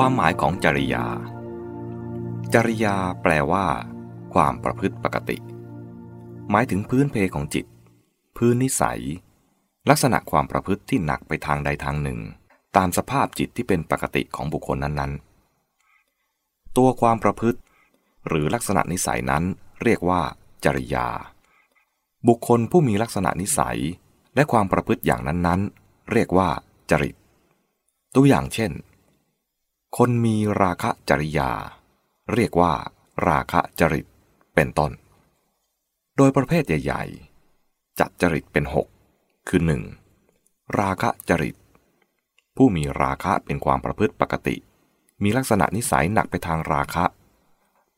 ความหมายของจริยา จริยาแปลว่า ความประพฤติปกติ หมายถึงพื้นเพของจิต พื้นนิสัย ลักษณะความประพฤติที่หนักไปทางใดทางหนึ่ง ตามสภาพจิตที่เป็นปกติของบุคคลนั้นๆ ตัวความประพฤติ หรือลักษณะนิสัยนั้นเรียกว่า จริยา บุคคลผู้มีลักษณะนิสัยและความประพฤติอย่างนั้นๆ เรียกว่า จริต ตัวอย่างเช่น คนมีราคะจริยา เรียกว่า ราคะจริตเป็นต้น โดยประเภทใหญ่ ๆ จัดจริตเป็นหกคือ 1. ราคะจริต ผู้มีราคะเป็นความประพฤติปกติ มีลักษณะนิสัยหนักไปทางราคะ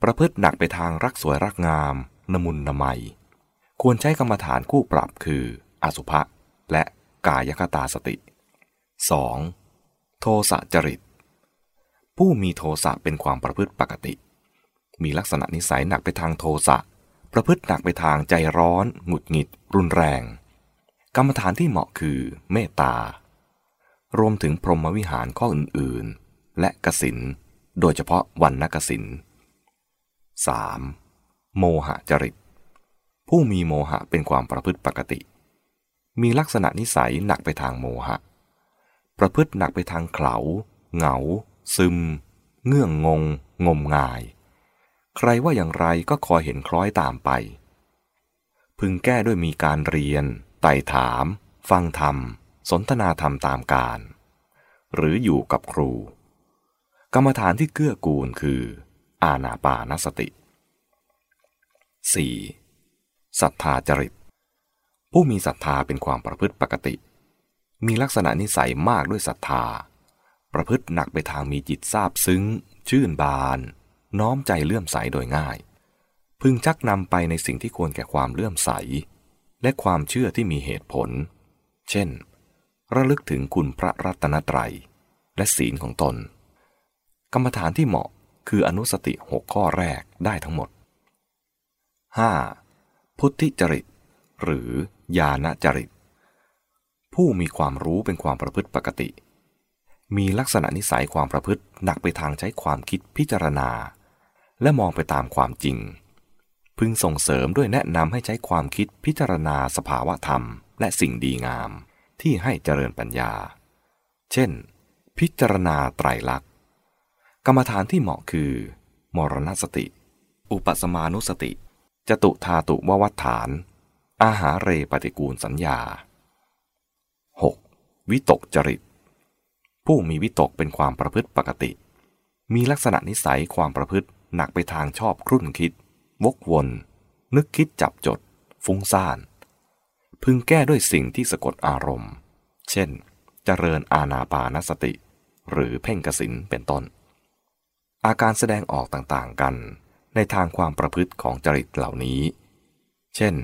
ประพฤติหนักไปทางรักสวยรักงามนมุนนมัย ควรใช้กรรมฐานคู่ปรับคืออสุภะและกายคตาสติ 2. โทสะจริต ผู้มีโทสะเป็นความประพฤติปกติ มีลักษณะนิสัยหนักไปทางโทสะ ประพฤติหนักไปทางใจร้อน หงุดหงิด รุนแรง กรรมฐานที่เหมาะคือเมตตา รวมถึงพรหมวิหารข้ออื่นๆ และกสิน โดยเฉพาะวันนกสิน 3. โมหะจริต ผู้มีโมหะเป็นความประพฤติปกติ มีลักษณะนิสัยหนักไปทางโมหะ ประพฤติหนักไปทางเขาเหงา ซึม เงื่องงง งมงาย ใครว่าอย่างไรก็คอยเห็นคล้อยตามไป พึงแก้ด้วยมีการเรียน ไต่ถาม ฟังธรรม สนทนาธรรมตามการ หรืออยู่กับครู กรรมฐานที่เกื้อกูลคือ อาณาปานสติ 4. ศรัทธาจริต ผู้มีศรัทธาเป็นความประพฤติปกติ มีลักษณะนิสัยมากด้วยศรัทธา ประพฤติหนักไปทางมีจิตซาบซึ้ง ชื่นบาน น้อมใจเลื่อมใสโดยง่าย พึงชักนำไปในสิ่งที่ควรแก่ความเลื่อมใส และความเชื่อที่มีเหตุผล เช่น ระลึกถึงคุณพระรัตนตรัย และศีลของตน กรรมฐานที่เหมาะคืออนุสติหกข้อแรกได้ทั้งหมด 5. พุทธิจริต หรือญาณจริต ผู้มีความรู้เป็นความประพฤติปกติ มีลักษณะนิสัยความประพฤติหนักไปทางใช้ความคิดพิจารณา และมองไปตามความจริง พึงส่งเสริมด้วยแนะนำให้ใช้ความคิดพิจารณาสภาวะธรรม และสิ่งดีงาม ที่ให้เจริญปัญญา เช่น พิจารณาไตรลักษณ์กรรมฐานที่เหมาะคือ มรณสติ อุปสมานุสติจตุธาตุววัฏฐาน อาหาเรปฏิกูลสัญญา 6. วิตกจริต ผู้มีวิตกเป็นความประพฤติปกติ มีลักษณะนิสัยความประพฤติหนักไปทางชอบครุ่นคิด วกวน นึกคิดจับจด ฟุ้งซ่าน พึงแก้ด้วยสิ่งที่สะกดอารมณ์ เช่น เจริญอาณาปานสติ หรือเพ่งกสินเป็นต้น อาการแสดงออกต่างๆกัน ในทางความประพฤติของจริตเหล่านี้ เช่น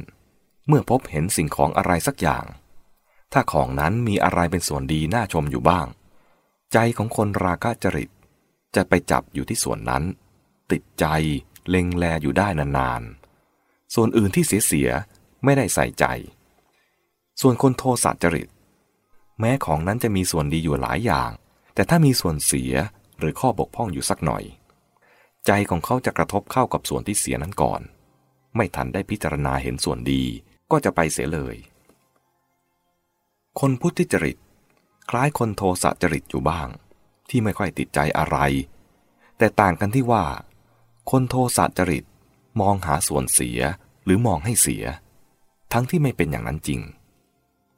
เมื่อพบเห็นสิ่งของอะไรสักอย่าง ถ้าของนั้นมีอะไรเป็นส่วนดีน่าชมอยู่บ้าง ใจของคนราคะจริต จะไปจับอยู่ที่ส่วนนั้น ติดใจเล็งแลอยู่ได้นานๆ ส่วนอื่นที่เสียๆไม่ได้ใส่ใจ ส่วนคนโทสะจริต แม้ของนั้นจะมีส่วนดีอยู่หลายอย่าง แต่ถ้ามีส่วนเสียหรือข้อบกพร่องอยู่สักหน่อย ใจของเขาจะกระทบเข้ากับส่วนที่เสียนั้นก่อน ไม่ทันได้พิจารณาเห็นส่วนดีก็จะไปเสียเลย คนพุทธิจริต คล้ายคนโทสะจริตอยู่บ้าง ที่ไม่ค่อยติดใจอะไร แต่ต่างกันที่ว่า คนโทสะจริตมองหาส่วนเสียหรือมองให้เสีย ทั้งที่ไม่เป็นอย่างนั้นจริง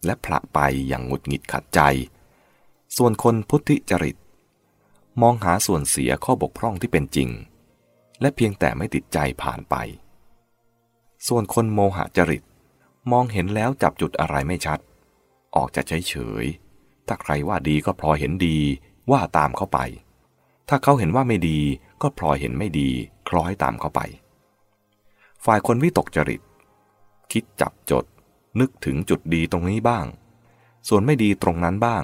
และผละไปอย่างหงุดหงิดขัดใจ ส่วนคนพุทธิจริต มองหาส่วนเสียข้อบกพร่องที่เป็นจริง และเพียงแต่ไม่ติดใจผ่านไป ส่วนคนโมหจริตมองเห็นแล้วจับจุดอะไรไม่ชัด ออกจะเฉยเฉย ถ้าใครว่าดีก็พลอยเห็นดี ว่าตามเข้าไป ถ้าเขาเห็นว่าไม่ดีก็พลอยเห็นไม่ดี คล้อยตามเข้าไป ฝ่ายคนวิตกจริต คิดจับจด นึกถึงจุดดีตรงนี้บ้าง ส่วนไม่ดีตรงนั้นบ้าง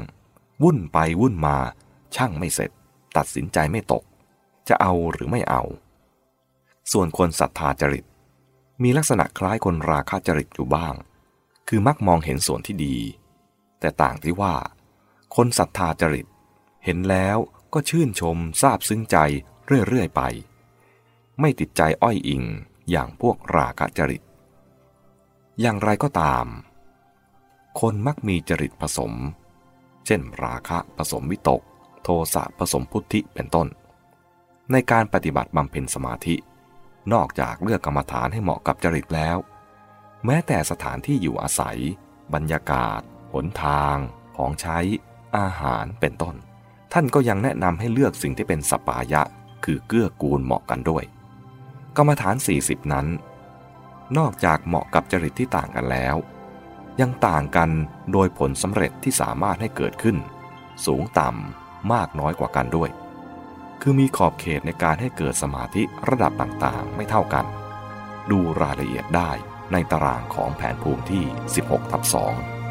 วุ่นไปวุ่นมา ช่างไม่เสร็จ ตัดสินใจไม่ตก จะเอาหรือไม่เอา ส่วนคนศรัทธาจริต มีลักษณะคล้ายคนราคะจริตอยู่บ้าง คือมักมองเห็นส่วนที่ดี แต่ต่างที่ว่า คนศรัทธาจริต เห็นแล้วก็ชื่นชมซาบซึ้งใจเรื่อย ๆ ไป ไม่ติดใจอ้อยอิงอย่างพวกราคะจริต อย่างไรก็ตาม คนมักมีจริตผสม เช่นราคะผสมวิตก โทสะผสมพุทธิเป็นต้น ในการปฏิบัติบำเพ็ญสมาธิ นอกจากเลือกกรรมฐานให้เหมาะกับจริตแล้ว แม้แต่สถานที่อยู่อาศัย บรรยากาศ หนทาง ของใช้ อาหารเป็นต้น ท่านก็ยังแนะนำให้เลือกสิ่งที่เป็นสปายะ คือเกื้อกูลเหมาะกันด้วย กรรมฐาน 40 นั้น นอกจากเหมาะกับจริตที่ต่างกันแล้ว ยังต่างกันโดยผลสำเร็จที่สามารถให้เกิดขึ้น สูงต่ำมากน้อยกว่ากันด้วย คือมีขอบเขตในการให้เกิดสมาธิระดับต่างๆ ไม่เท่ากัน ดูรายละเอียดได้ในตารางของแผนภูมิที่ 16ทับ2